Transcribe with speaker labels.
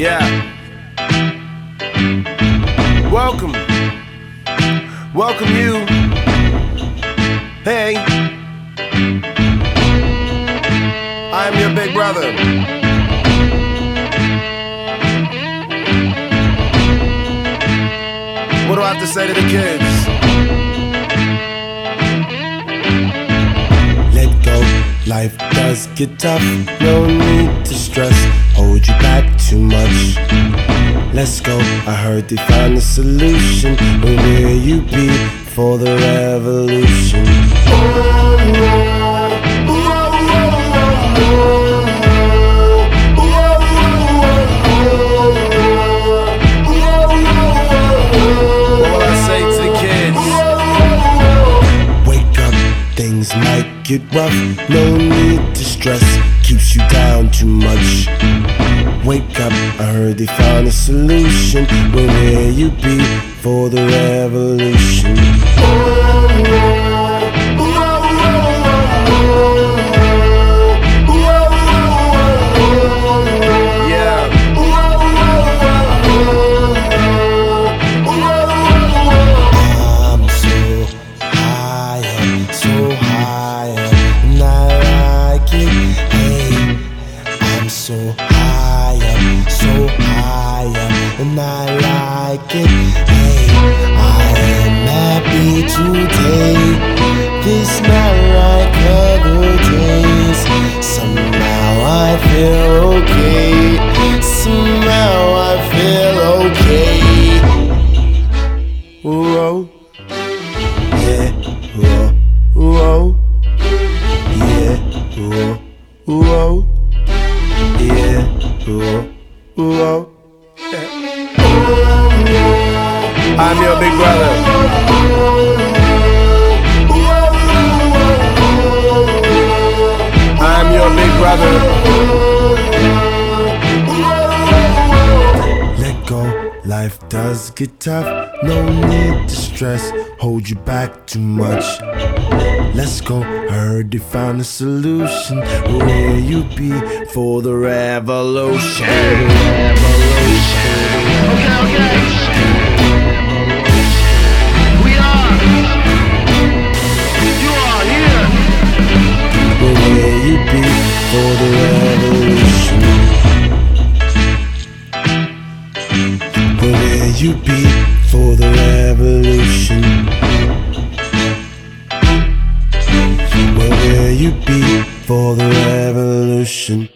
Speaker 1: Yeah. Welcome. Welcome you. Hey. I'm your big brother. What do I have to say to the kids?
Speaker 2: Life does get tough. No need to stress, hold you back too much. Let's go, I heard they found a solution. Where will you be for the revolution? Might get rough. No need to stress, keeps you down too much. Wake up, I heard they found a solution. Where will you be for the revolution? So high so high up, and I like it. Hey, I am happy today. This not like other Oh.
Speaker 1: I'm your big brother. I'm your big brother.
Speaker 2: Let go, life does get tough. No need to stress, hold you back too much. Let's go, heard they found a solution. Where you be for the revolution? Revolution.
Speaker 3: Okay, okay.
Speaker 2: You be for the revolution? Where will you be for the revolution?